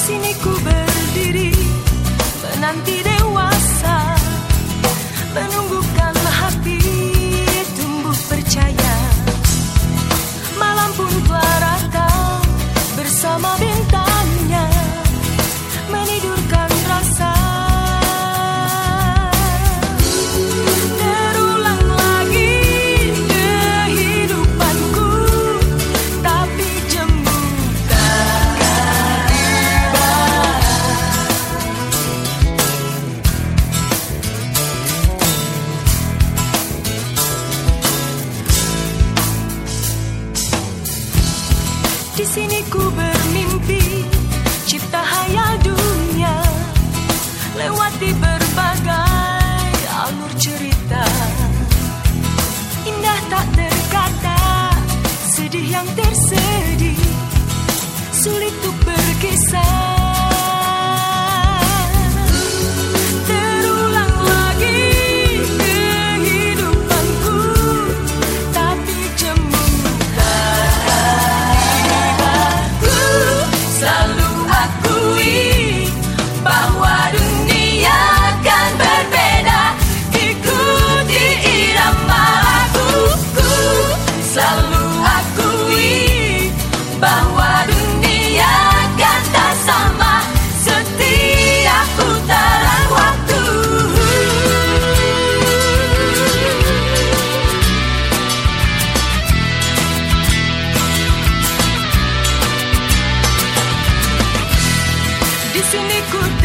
sini ku berdiri menanti. Di sini ku bermimpi Cipta hayal dunia Lewati berbagai alur cerita. Indah tak terkata Sedih yang tersedih Sulit untuk berkisah. sur l'écoute.